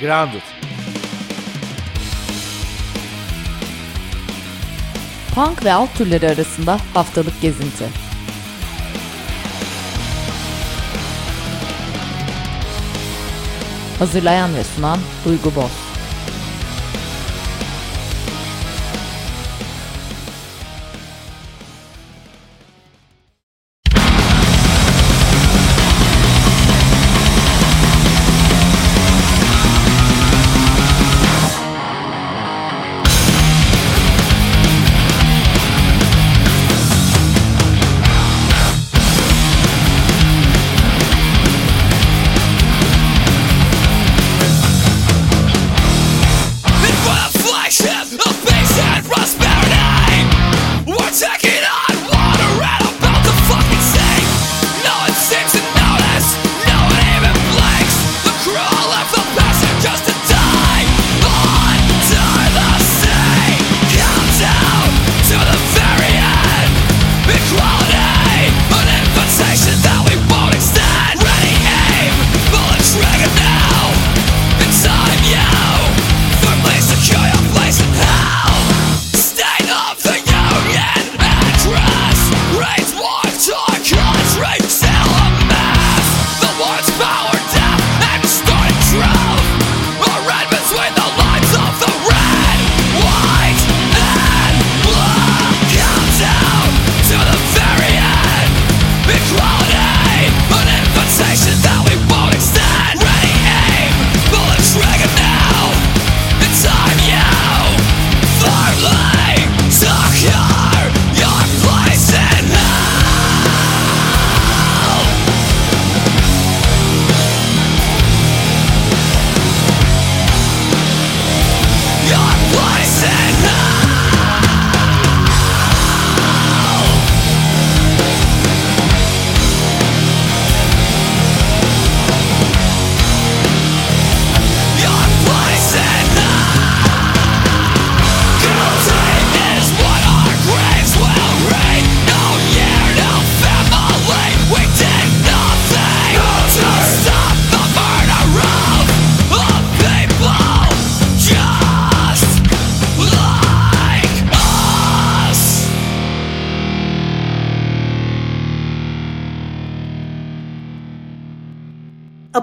Grounded. Punk ve alt türleri arasında haftalık gezinti. Hazırlayan ve sunan Duygu Boz.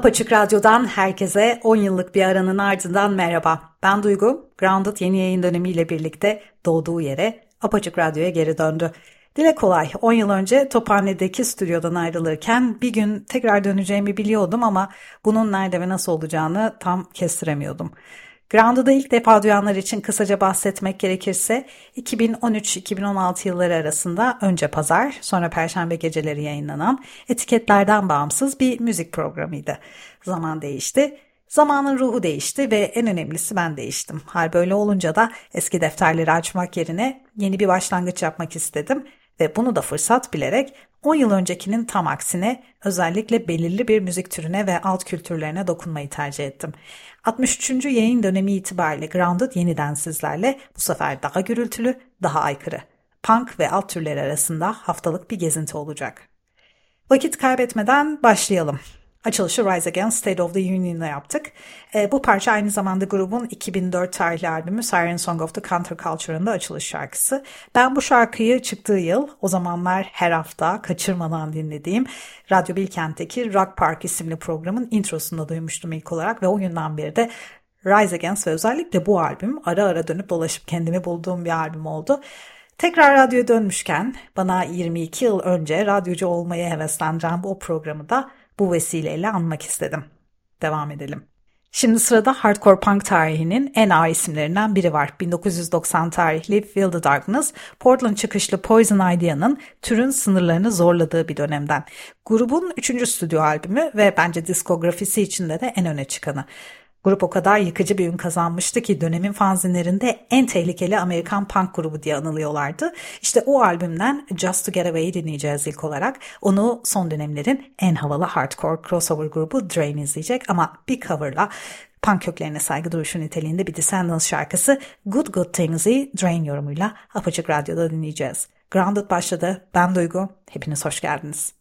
Apaçık Radyo'dan herkese 10 yıllık bir aranın ardından merhaba. Ben Duygu, Grounded yeni yayın dönemiyle birlikte doğduğu yere Apaçık Radyo'ya geri döndü. Dile kolay 10 yıl önce Tophane'deki stüdyodan ayrılırken bir gün tekrar döneceğimi biliyordum ama bunun nerede ve nasıl olacağını tam kestiremiyordum. Grounded'ı ilk defa duyanlar için kısaca bahsetmek gerekirse 2013-2016 yılları arasında önce pazar sonra perşembe geceleri yayınlanan etiketlerden bağımsız bir müzik programıydı. Zaman değişti. Zamanın ruhu değişti ve en önemlisi ben değiştim. Hal böyle olunca da eski defterleri açmak yerine yeni bir başlangıç yapmak istedim ve bunu da fırsat bilerek 10 yıl öncekinin tam aksine özellikle belirli bir müzik türüne ve alt kültürlerine dokunmayı tercih ettim. 63. yayın dönemi itibariyle Grounded yeniden sizlerle bu sefer daha gürültülü, daha aykırı. Punk ve alt türleri arasında haftalık bir gezinti olacak. Vakit kaybetmeden başlayalım. Açılışı Rise Against State of the Union'la yaptık. E, bu parça aynı zamanda grubun 2004 tarihli albümü Siren Song of the Counterculture'ın da açılış şarkısı. Ben bu şarkıyı çıktığı yıl o zamanlar her hafta kaçırmadan dinlediğim Radyo Bilkent'teki Rock Park isimli programın introsunda duymuştum ilk olarak ve o günden beri de Rise Against ve özellikle bu albüm ara ara dönüp dolaşıp kendimi bulduğum bir albüm oldu. Tekrar radyoya dönmüşken bana 22 yıl önce radyocu olmaya heveslendiren bu programı da bu vesileyle anmak istedim. Devam edelim. Şimdi sırada hardcore punk tarihinin en ağır isimlerinden biri var. 1990 tarihli Feel the Darkness, Portland çıkışlı Poison Idea'nın türün sınırlarını zorladığı bir dönemden. Grubun üçüncü stüdyo albümü ve bence diskografisi içinde de en öne çıkanı. Grup o kadar yıkıcı bir ün kazanmıştı ki dönemin fanzinlerinde en tehlikeli Amerikan punk grubu diye anılıyorlardı. İşte o albümden Just to Get Away'i dinleyeceğiz ilk olarak. Onu son dönemlerin en havalı hardcore crossover grubu Drain izleyecek ama bir coverla punk köklerine saygı duruşu niteliğinde bir Descendants şarkısı Good Good Things'i Drain yorumuyla Apaçık Radyo'da dinleyeceğiz. Grounded başladı. Ben Duygu. Hepiniz hoş geldiniz.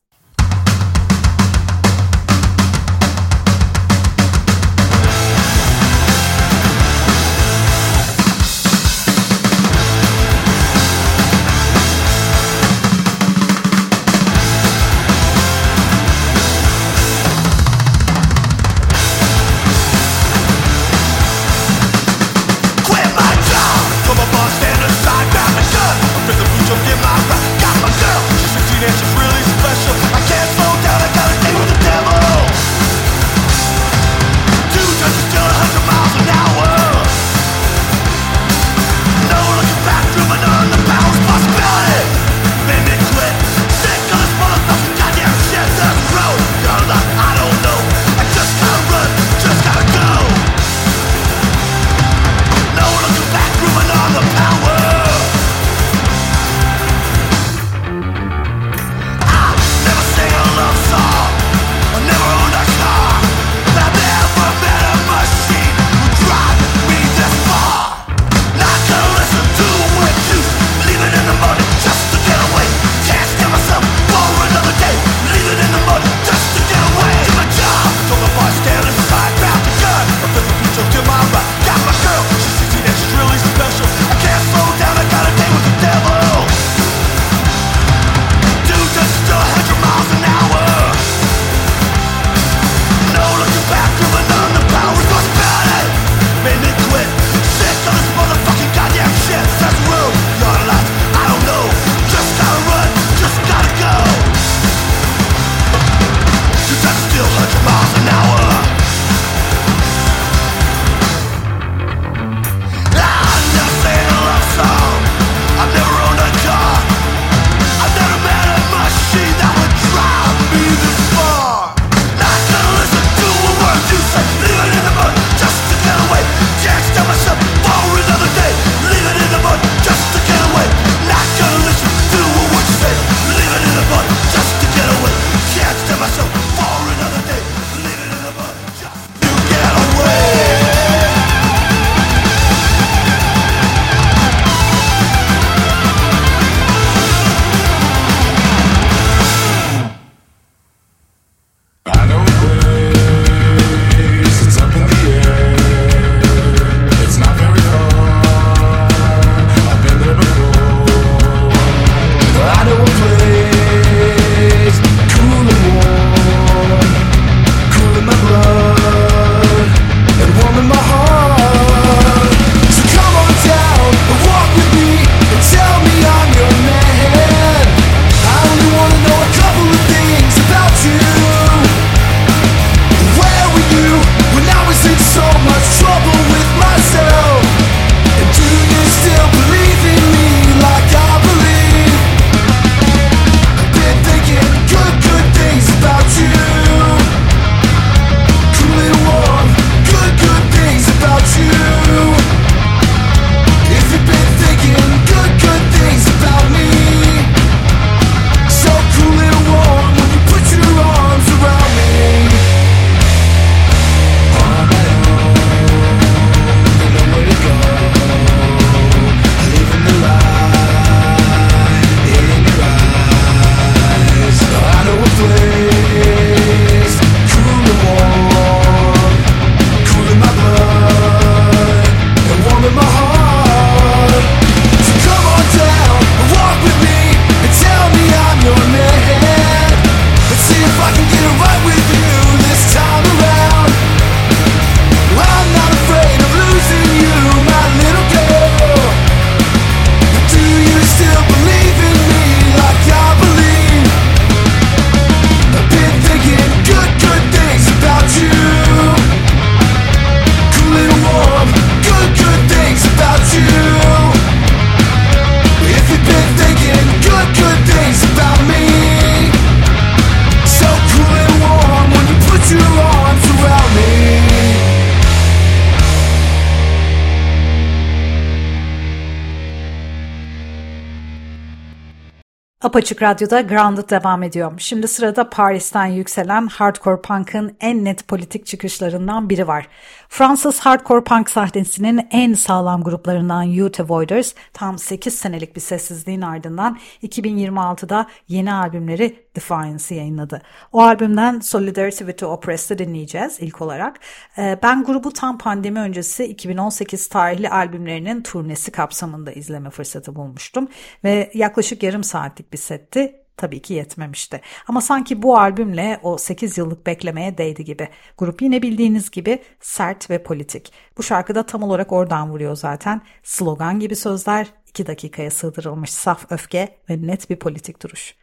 Apaçık Radyo'da Grounded devam ediyor. Şimdi sırada Paris'ten yükselen hardcore punk'ın en net politik çıkışlarından biri var. Fransız hardcore punk sahnesinin en sağlam gruplarından Youth Avoiders tam 8 senelik bir sessizliğin ardından 2026'da yeni albümleri Defiance'ı yayınladı. O albümden Solidarity with the Oppressed'ı dinleyeceğiz ilk olarak. Ee, ben grubu tam pandemi öncesi 2018 tarihli albümlerinin turnesi kapsamında izleme fırsatı bulmuştum ve yaklaşık yarım saatlik bir setti tabii ki yetmemişti. Ama sanki bu albümle o 8 yıllık beklemeye değdi gibi. Grup yine bildiğiniz gibi sert ve politik. Bu şarkıda tam olarak oradan vuruyor zaten. Slogan gibi sözler, 2 dakikaya sığdırılmış saf öfke ve net bir politik duruş.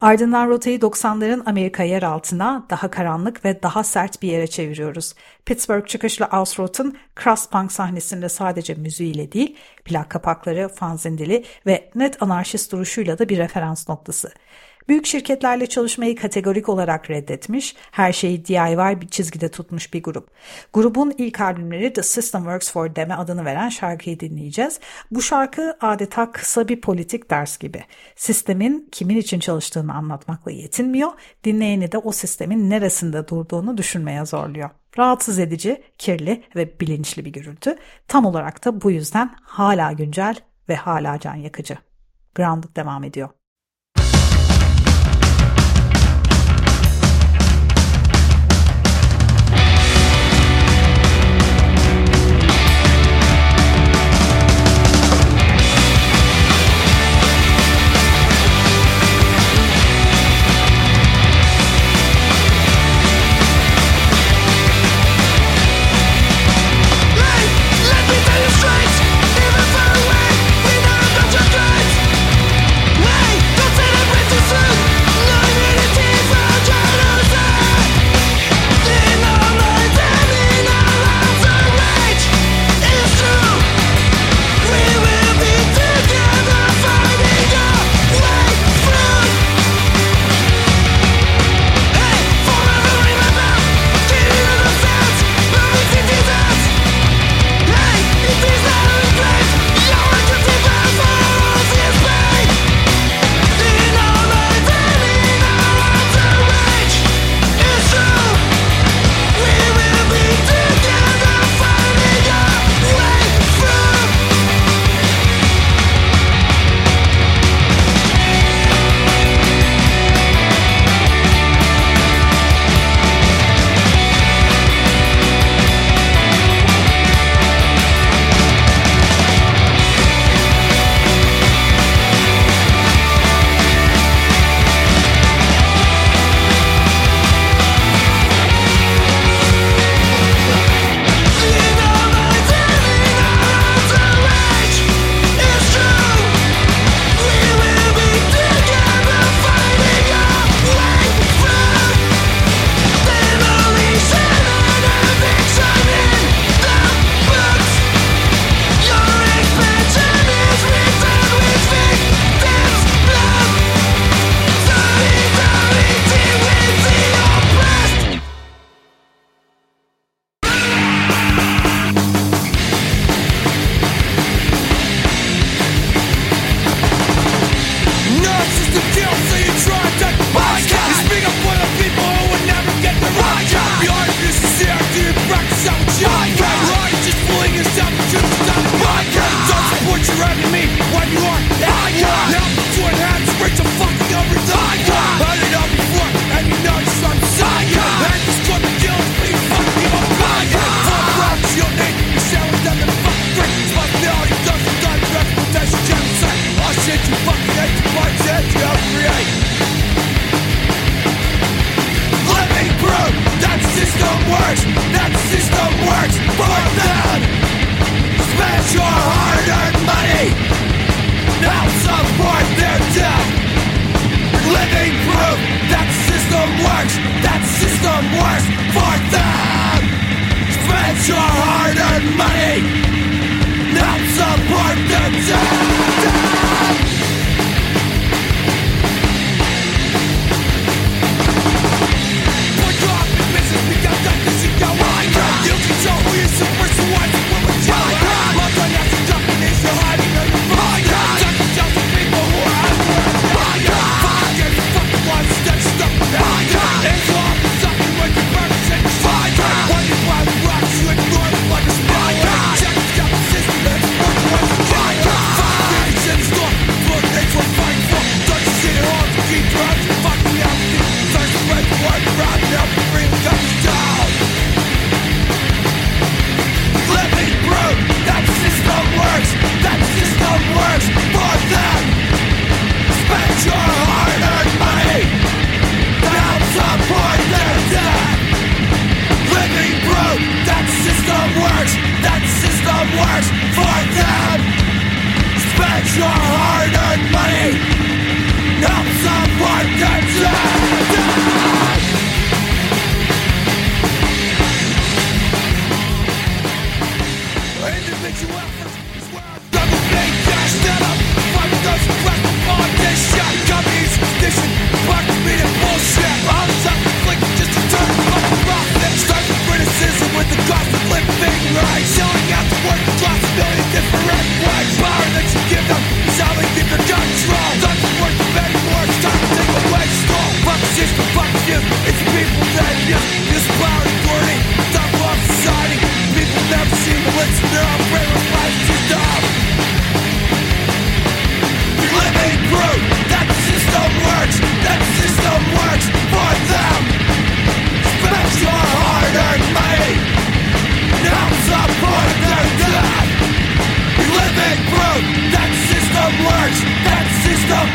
Ardından rotayı 90'ların Amerika yer altına daha karanlık ve daha sert bir yere çeviriyoruz. Pittsburgh çıkışlı Ausrot'un Crust Punk sahnesinde sadece müziğiyle değil, plak kapakları, fanzin dili ve net anarşist duruşuyla da bir referans noktası. Büyük şirketlerle çalışmayı kategorik olarak reddetmiş, her şeyi DIY bir çizgide tutmuş bir grup. Grubun ilk albümleri The System Works For Them'e adını veren şarkıyı dinleyeceğiz. Bu şarkı adeta kısa bir politik ders gibi. Sistemin kimin için çalıştığını anlatmakla yetinmiyor, dinleyeni de o sistemin neresinde durduğunu düşünmeye zorluyor. Rahatsız edici, kirli ve bilinçli bir gürültü. Tam olarak da bu yüzden hala güncel ve hala can yakıcı. Grounded devam ediyor. your hard-earned money, Not support the dead.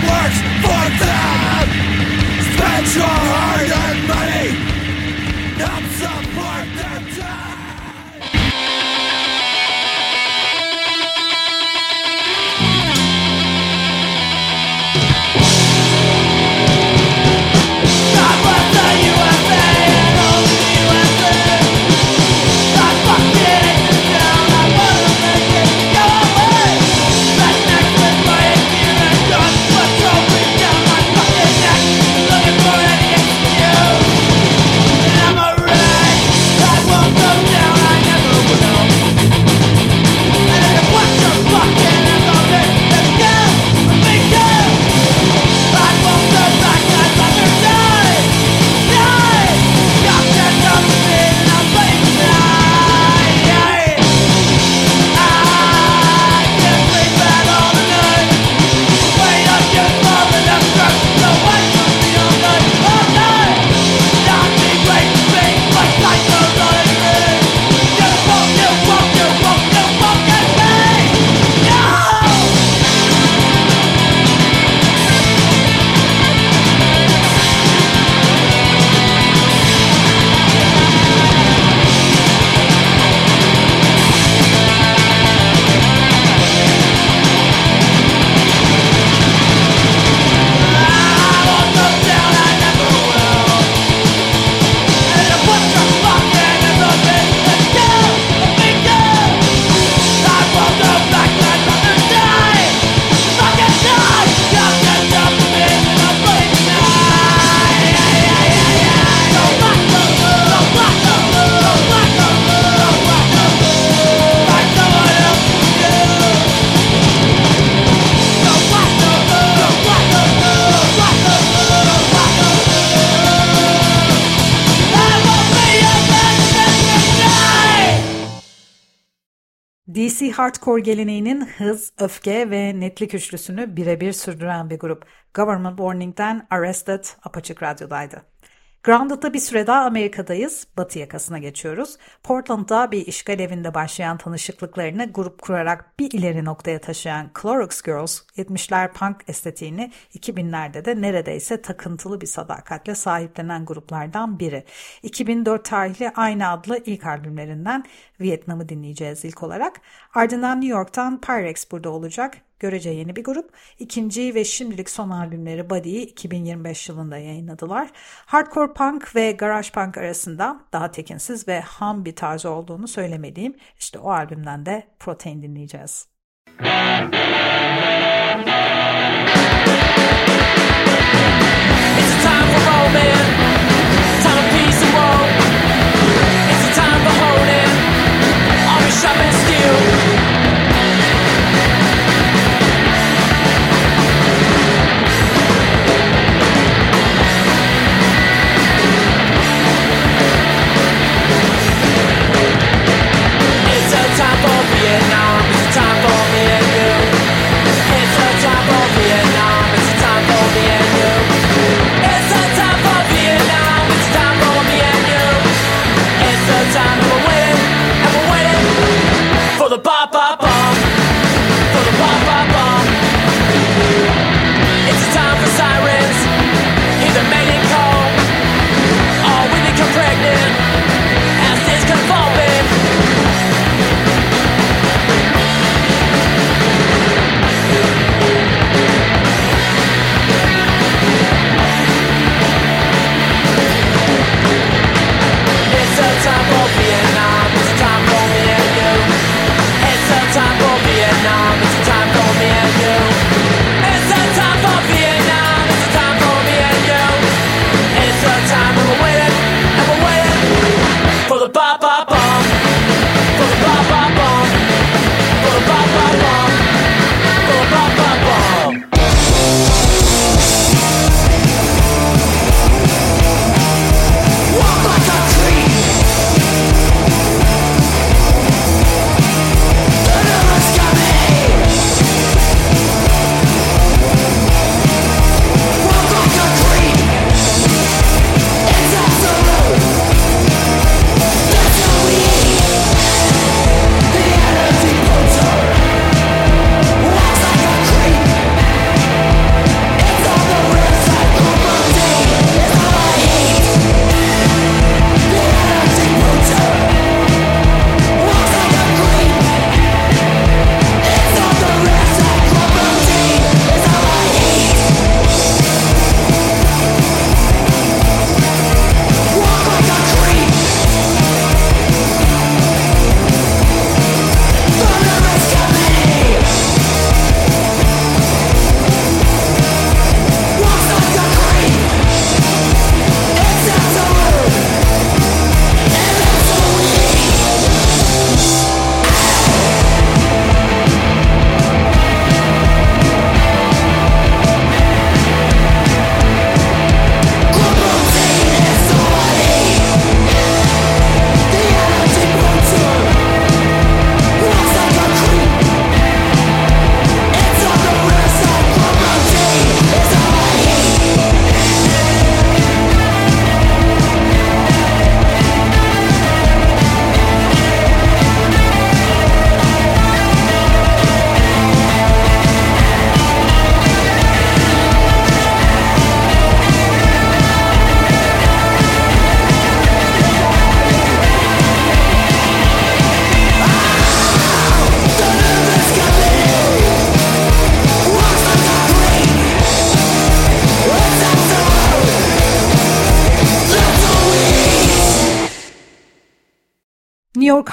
works. Hardcore geleneğinin hız, öfke ve netlik üçlüsünü birebir sürdüren bir grup. Government Warning'den Arrested Apaçık Radyo'daydı. Grounded'da bir süre daha Amerika'dayız. Batı yakasına geçiyoruz. Portland'da bir işgal evinde başlayan tanışıklıklarını grup kurarak bir ileri noktaya taşıyan Clorox Girls, 70'ler punk estetiğini 2000'lerde de neredeyse takıntılı bir sadakatle sahiplenen gruplardan biri. 2004 tarihli aynı adlı ilk albümlerinden Vietnam'ı dinleyeceğiz ilk olarak. Ardından New York'tan Pyrex burada olacak görece yeni bir grup. İkinci ve şimdilik son albümleri Body'yi 2025 yılında yayınladılar. Hardcore punk ve garage punk arasında daha tekinsiz ve ham bir tarzı olduğunu söylemeliyim. İşte o albümden de Protein dinleyeceğiz. It's steel.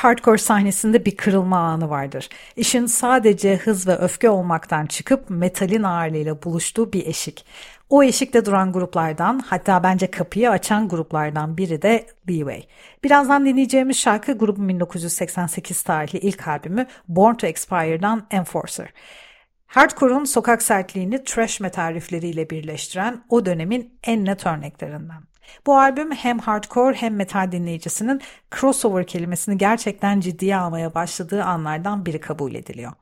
Hardcore sahnesinde bir kırılma anı vardır. İşin sadece hız ve öfke olmaktan çıkıp metalin ağırlığıyla buluştuğu bir eşik. O eşikte duran gruplardan hatta bence kapıyı açan gruplardan biri de Leeway. Birazdan dinleyeceğimiz şarkı grubun 1988 tarihli ilk albümü Born to Expire'dan Enforcer. Hardcore'un sokak sertliğini trash metal riffleriyle birleştiren o dönemin en net örneklerinden. Bu albüm hem hardcore hem metal dinleyicisinin crossover kelimesini gerçekten ciddiye almaya başladığı anlardan biri kabul ediliyor.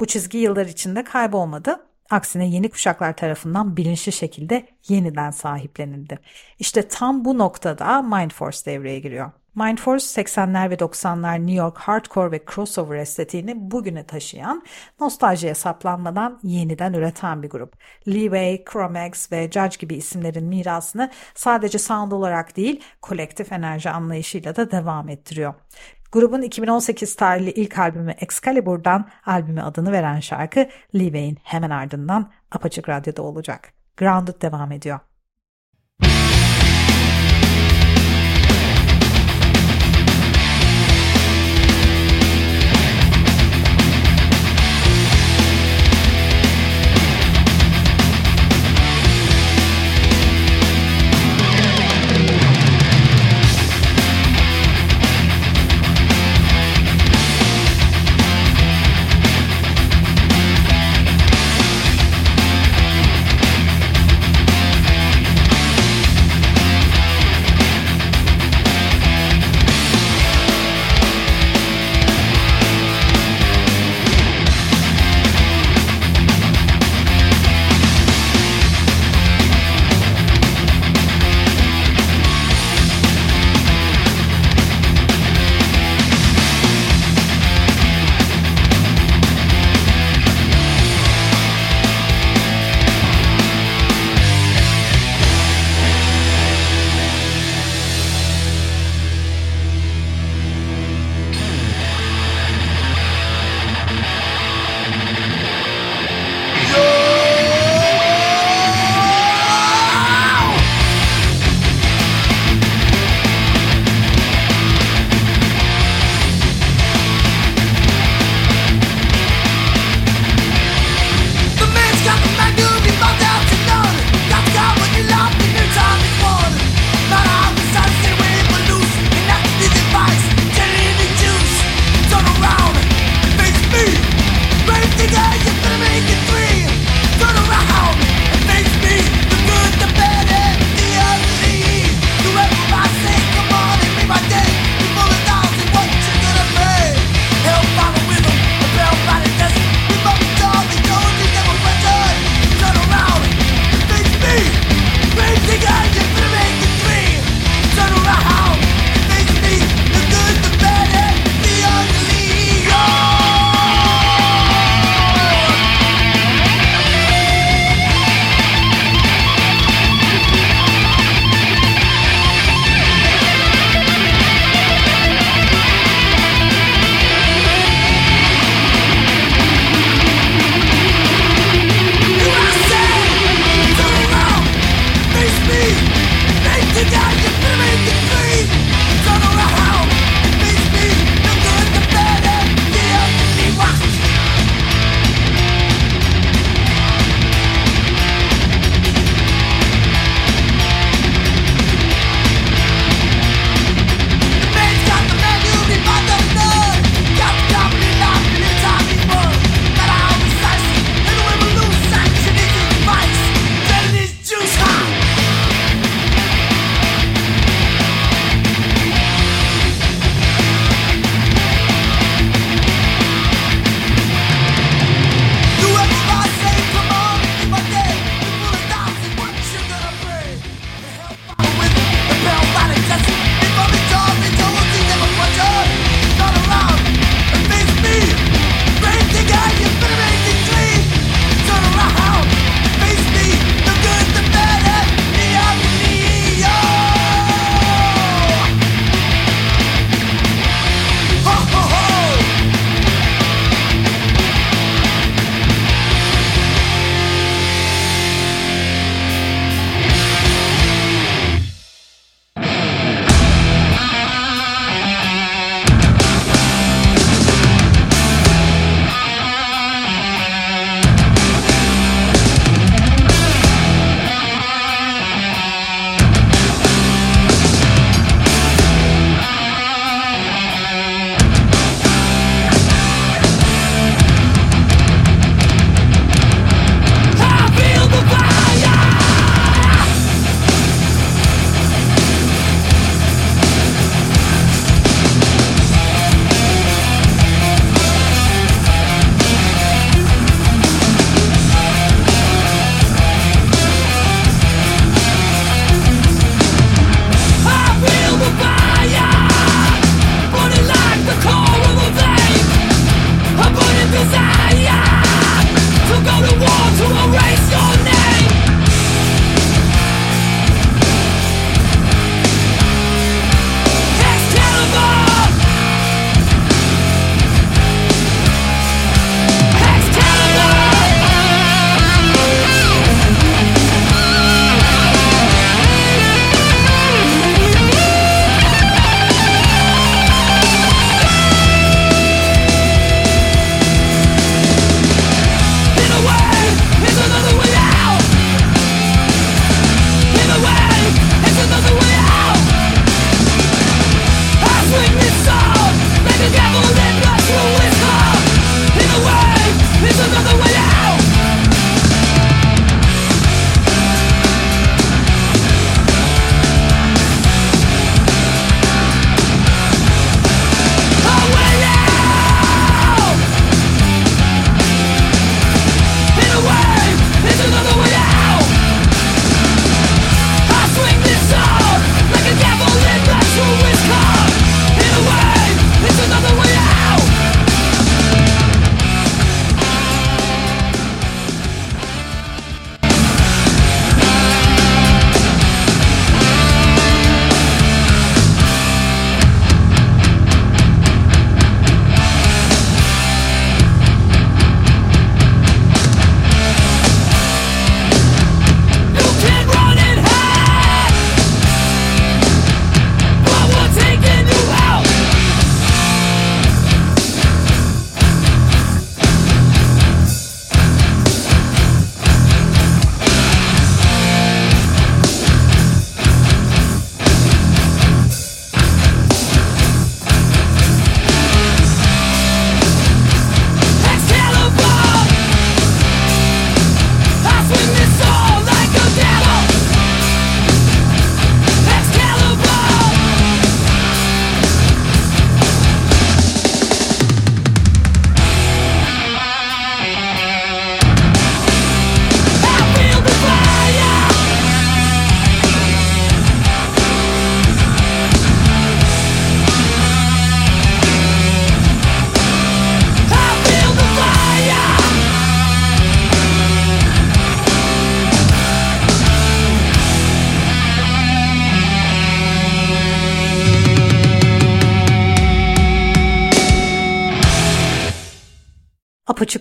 Bu çizgi yıllar içinde kaybolmadı. Aksine yeni kuşaklar tarafından bilinçli şekilde yeniden sahiplenildi. İşte tam bu noktada Mindforce devreye giriyor. Mindforce 80'ler ve 90'lar New York hardcore ve crossover estetiğini bugüne taşıyan, nostaljiye saplanmadan yeniden üreten bir grup. Leeway, Chromex ve Judge gibi isimlerin mirasını sadece sound olarak değil, kolektif enerji anlayışıyla da devam ettiriyor. Grubun 2018 tarihli ilk albümü Excalibur'dan albüme adını veren şarkı Leeway'in hemen ardından Apaçık Radyo'da olacak. Grounded devam ediyor.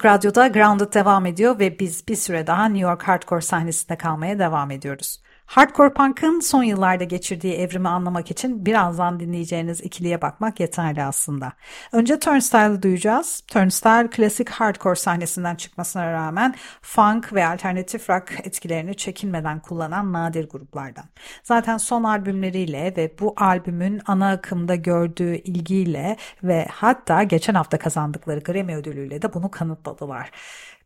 Radyo'da Grounded devam ediyor ve biz bir süre daha New York Hardcore sahnesinde kalmaya devam ediyoruz. Hardcore Punk'ın son yıllarda geçirdiği evrimi anlamak için birazdan dinleyeceğiniz ikiliye bakmak yeterli aslında. Önce Turnstile'ı duyacağız. Turnstile klasik hardcore sahnesinden çıkmasına rağmen funk ve alternatif rock etkilerini çekinmeden kullanan nadir gruplardan. Zaten son albümleriyle ve bu albümün ana akımda gördüğü ilgiyle ve hatta geçen hafta kazandıkları Grammy ödülüyle de bunu kanıtladılar.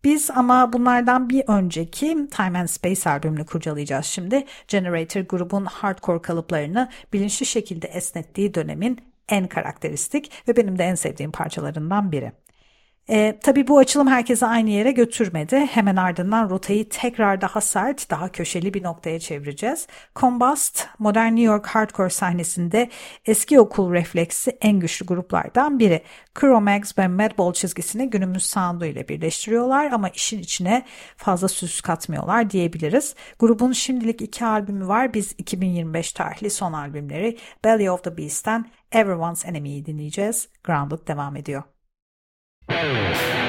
Biz ama bunlardan bir önceki Time and Space albümünü kurcalayacağız şimdi. Generator grubun hardcore kalıplarını bilinçli şekilde esnettiği dönemin en karakteristik ve benim de en sevdiğim parçalarından biri. E, tabii bu açılım herkese aynı yere götürmedi. Hemen ardından rotayı tekrar daha sert, daha köşeli bir noktaya çevireceğiz. Combust, modern New York hardcore sahnesinde eski okul refleksi en güçlü gruplardan biri. Chromax ve Madball çizgisini günümüz sound'u ile birleştiriyorlar ama işin içine fazla süs katmıyorlar diyebiliriz. Grubun şimdilik iki albümü var. Biz 2025 tarihli son albümleri Belly of the Beast'ten Everyone's Enemy'yi dinleyeceğiz. Grounded devam ediyor. Música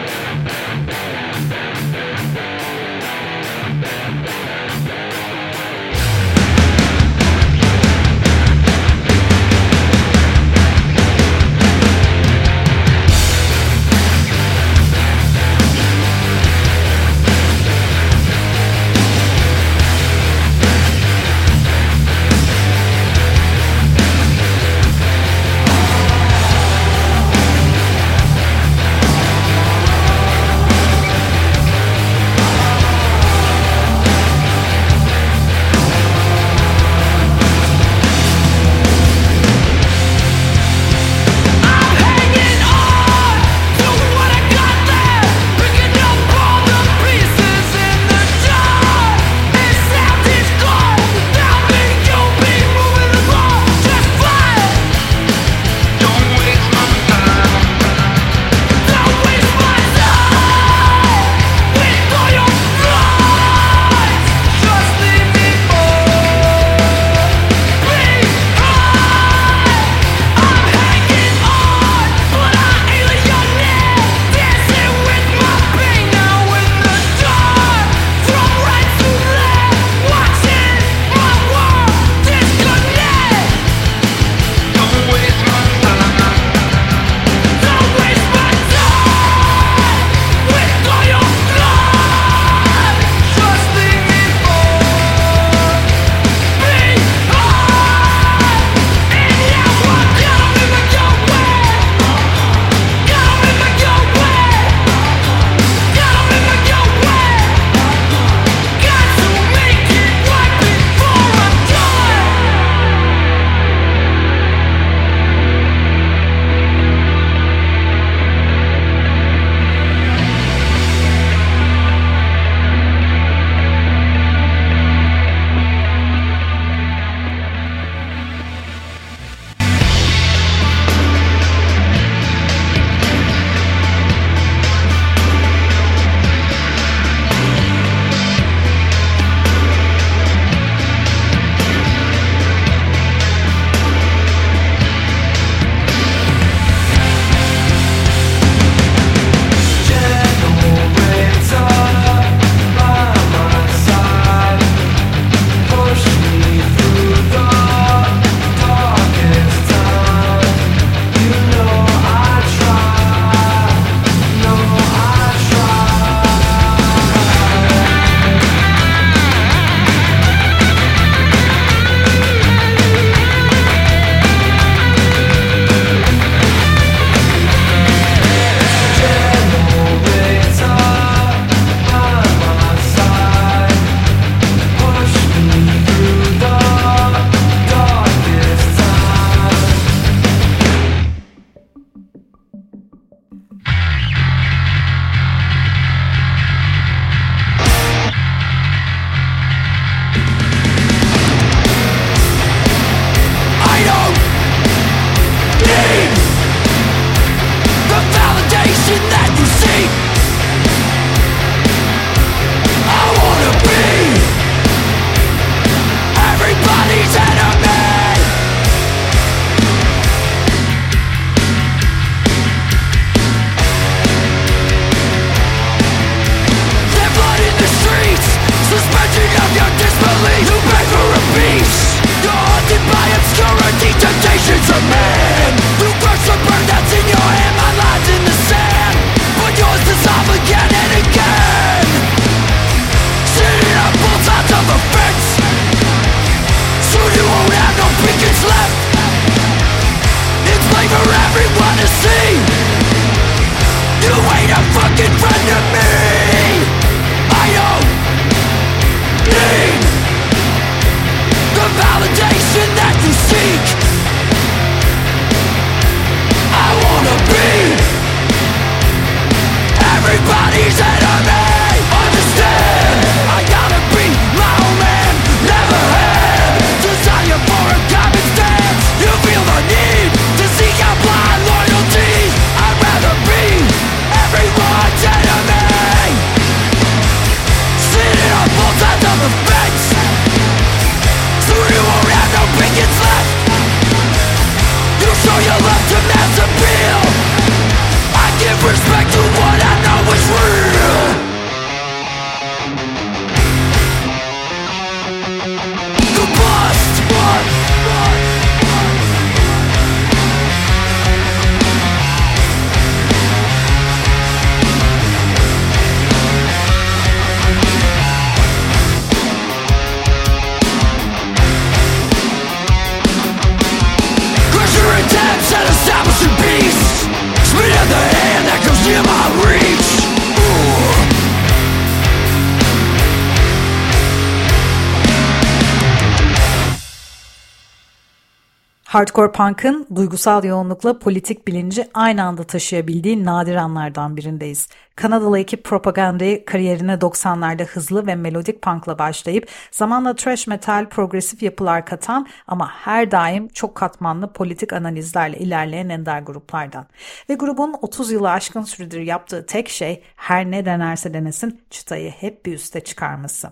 Hardcore punk'ın duygusal yoğunlukla politik bilinci aynı anda taşıyabildiği nadir anlardan birindeyiz. Kanadalı ekip propagandayı kariyerine 90'larda hızlı ve melodik punk'la başlayıp zamanla thrash metal, progresif yapılar katan ama her daim çok katmanlı politik analizlerle ilerleyen ender gruplardan. Ve grubun 30 yılı aşkın süredir yaptığı tek şey her ne denerse denesin çıtayı hep bir üste çıkarması.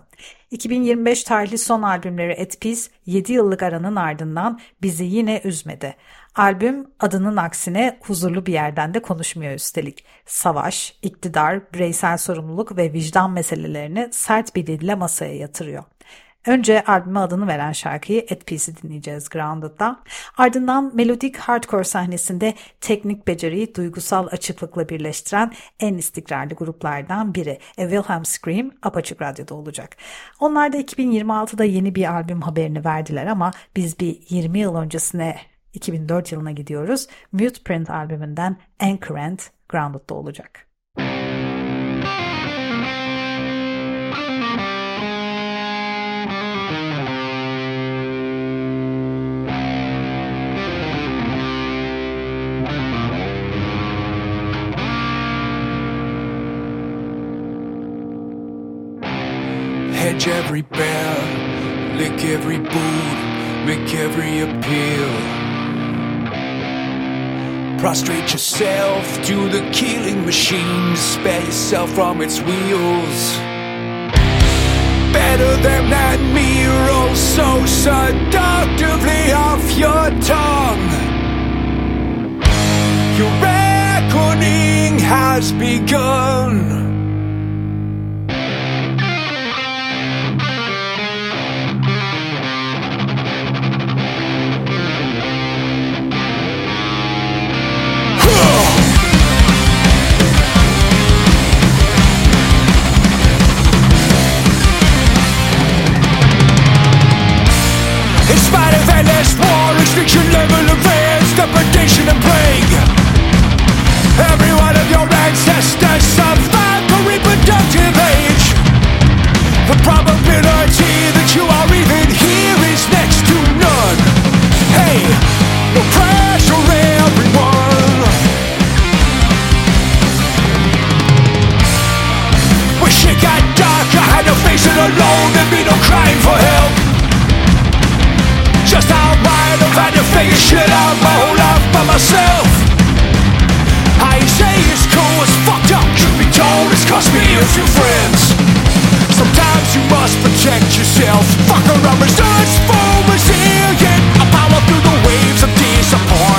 2025 tarihli son albümleri At Peace 7 yıllık aranın ardından bizi yine üzmedi. Albüm adının aksine huzurlu bir yerden de konuşmuyor üstelik. Savaş, iktidar, bireysel sorumluluk ve vicdan meselelerini sert bir dille masaya yatırıyor. Önce albüme adını veren şarkıyı At Peace'i dinleyeceğiz Grounded'da. Ardından melodik hardcore sahnesinde teknik beceriyi duygusal açıklıkla birleştiren en istikrarlı gruplardan biri. A Wilhelm Scream Apaçık Radyo'da olacak. Onlar da 2026'da yeni bir albüm haberini verdiler ama biz bir 20 yıl öncesine 2004 yılına gidiyoruz. Mute Print albümünden Anchorant Grounded'da olacak. Hedge every bear, lick every boot, make every appeal. Prostrate yourself to the killing machine, spare yourself from its wheels. Better than that mirror, so seductively off your tongue. Your reckoning has begun. Spite of endless war, extinction level advance, depredation and plague. Every one of your ancestors survived the reproductive age. The probability that you are even here is next to none. Hey, no pressure, everyone. Wish it got dark, I had to face it alone, there'd be no crying for help. Figure shit out my whole life by myself. I say it's cool, it's fucked up. Truth be told, it's cost me a few friends. Sometimes you must protect yourself. Fuck around, research for resilient. I power through the waves of disappointment.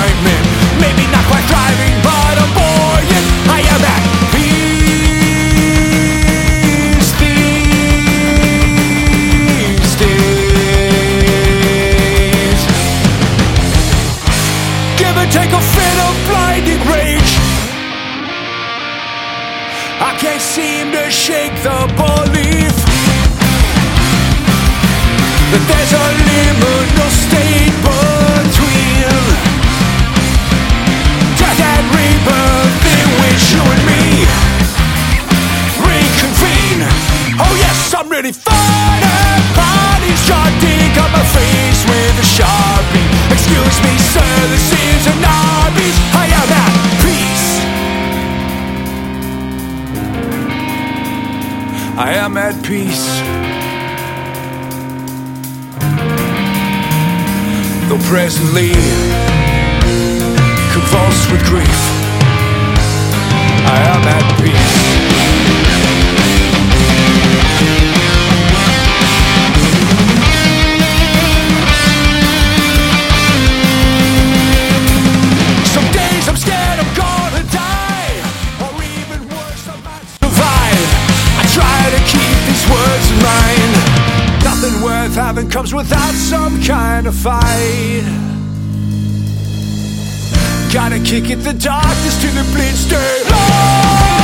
That there's a state between death and rebirth you and me reconvene. Oh yes, I'm my face with. Excuse me, sir, this is. I am at peace. I am at peace. Presently convulsed with grief, I am at peace. Comes without some kind of fight. Gotta kick it the darkness to the blitzed The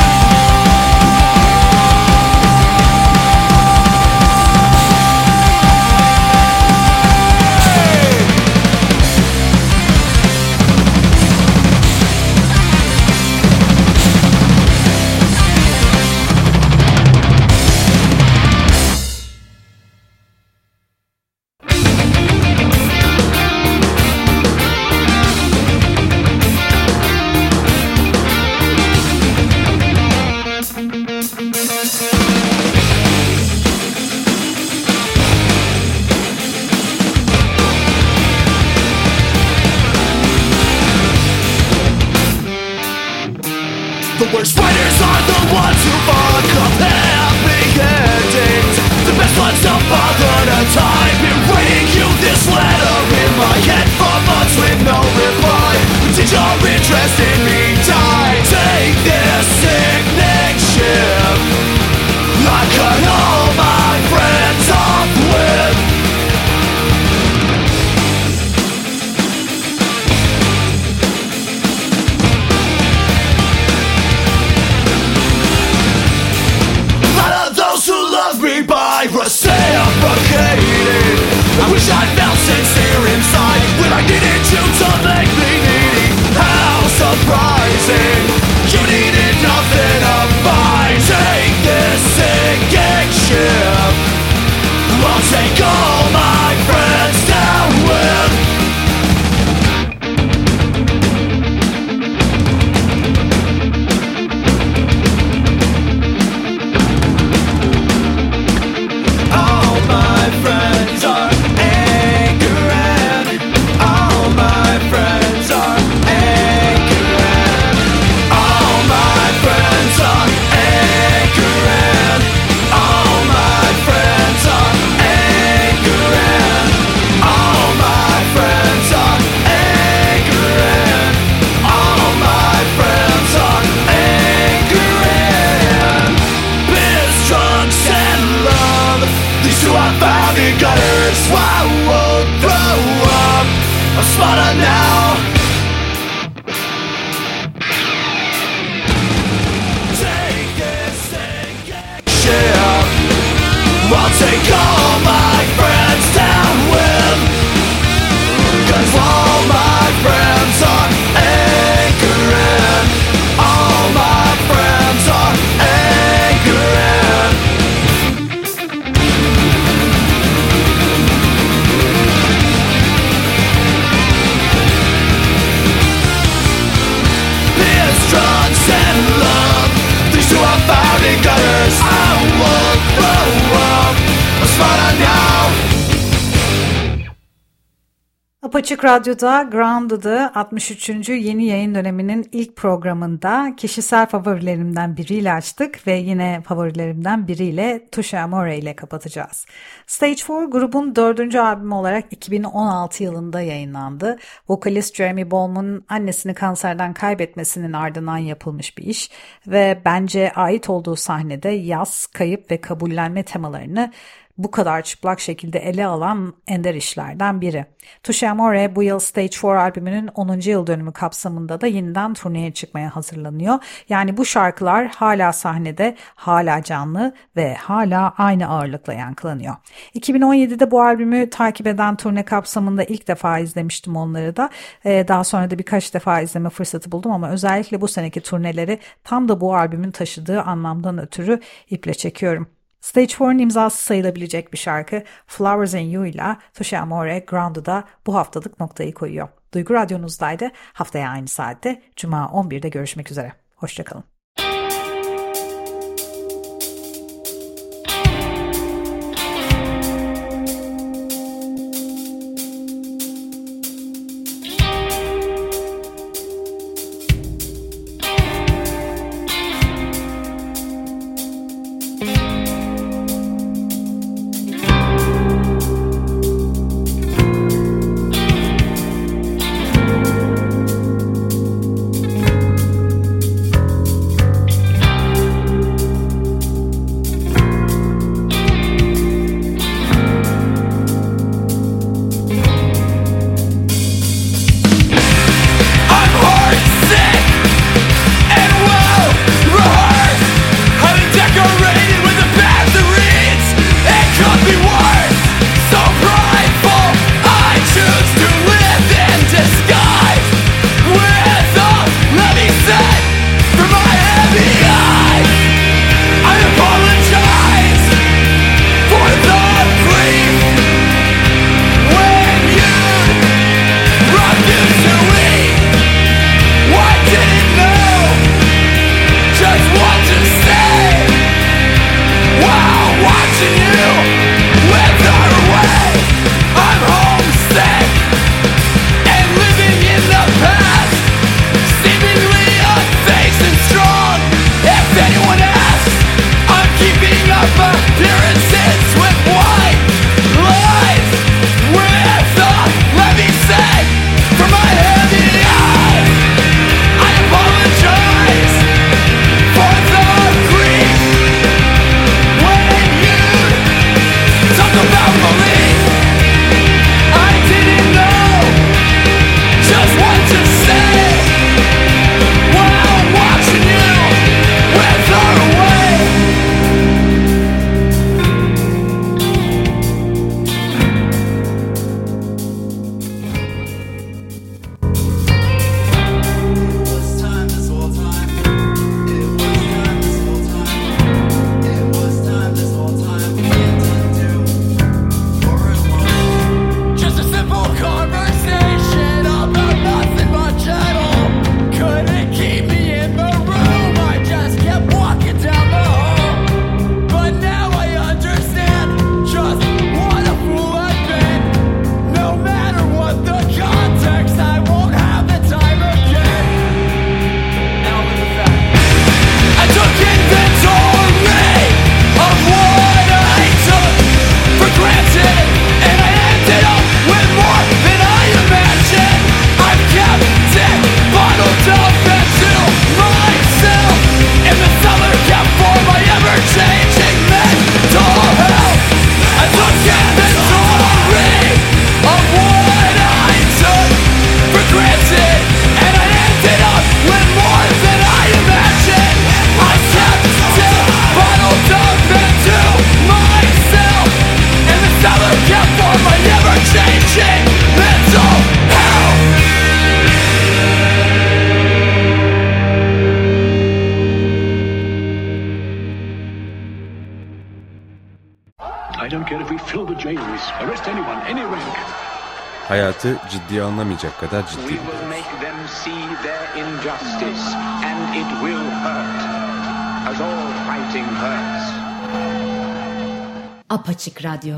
Radyo'da Grounded'ı 63. yeni yayın döneminin ilk programında kişisel favorilerimden biriyle açtık ve yine favorilerimden biriyle Tusha Amore ile kapatacağız. Stage 4 grubun dördüncü albümü olarak 2016 yılında yayınlandı. Vokalist Jeremy Ballman'ın annesini kanserden kaybetmesinin ardından yapılmış bir iş ve bence ait olduğu sahnede yaz, kayıp ve kabullenme temalarını bu kadar çıplak şekilde ele alan ender işlerden biri. Touche Amore bu yıl Stage 4 albümünün 10. yıl dönümü kapsamında da yeniden turneye çıkmaya hazırlanıyor. Yani bu şarkılar hala sahnede, hala canlı ve hala aynı ağırlıkla yankılanıyor. 2017'de bu albümü takip eden turne kapsamında ilk defa izlemiştim onları da. Ee, daha sonra da birkaç defa izleme fırsatı buldum ama özellikle bu seneki turneleri tam da bu albümün taşıdığı anlamdan ötürü iple çekiyorum. Stage 4'ın imzası sayılabilecek bir şarkı Flowers and You ile Tosha Amore Grounded'a bu haftalık noktayı koyuyor. Duygu Radyonuzdaydı. Haftaya aynı saatte Cuma 11'de görüşmek üzere. Hoşçakalın. hayatı ciddiye alınamayacak kadar ciddi. Apaçık Radyo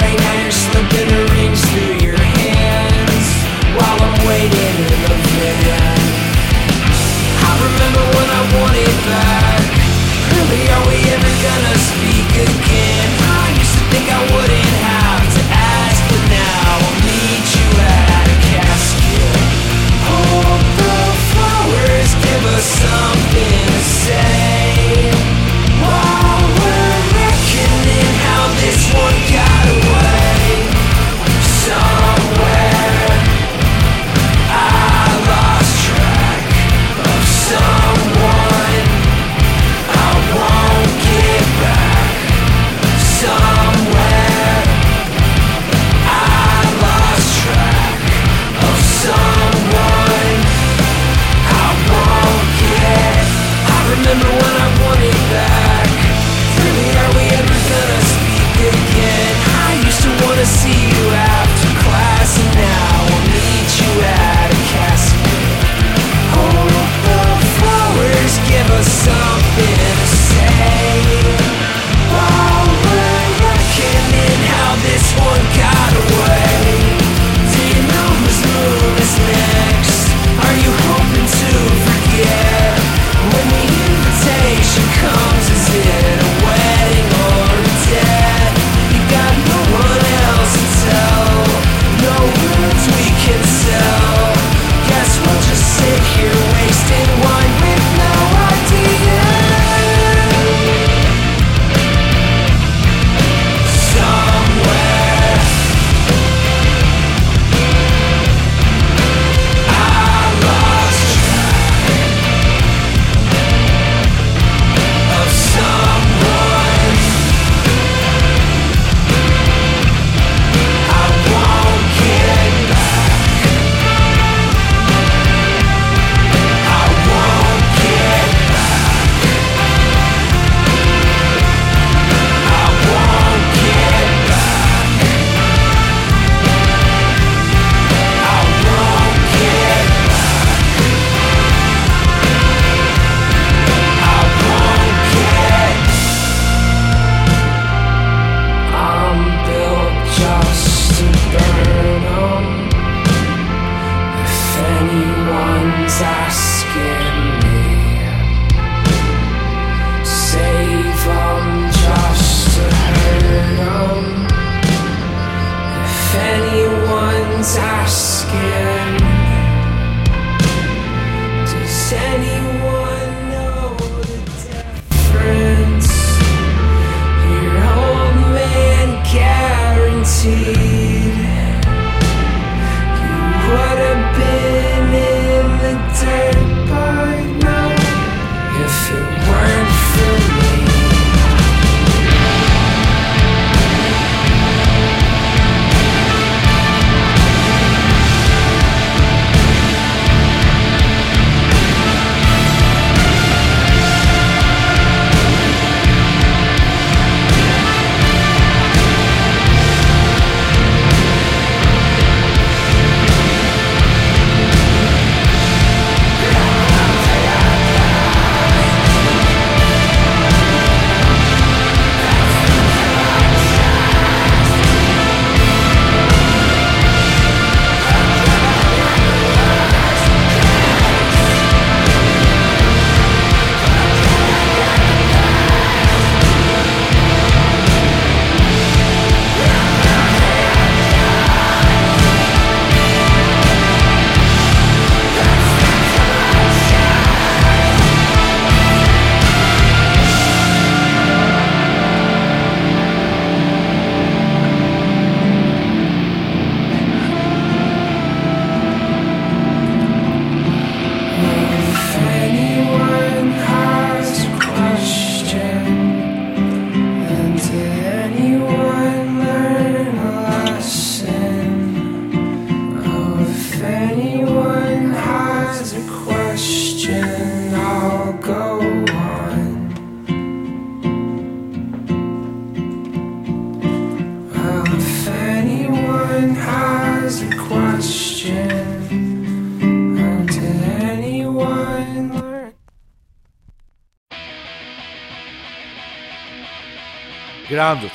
Grounded.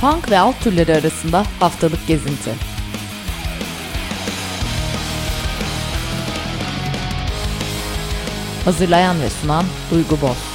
Punk ve alt türleri arasında haftalık gezinti. Hazırlayan ve sunan Duygu Boz.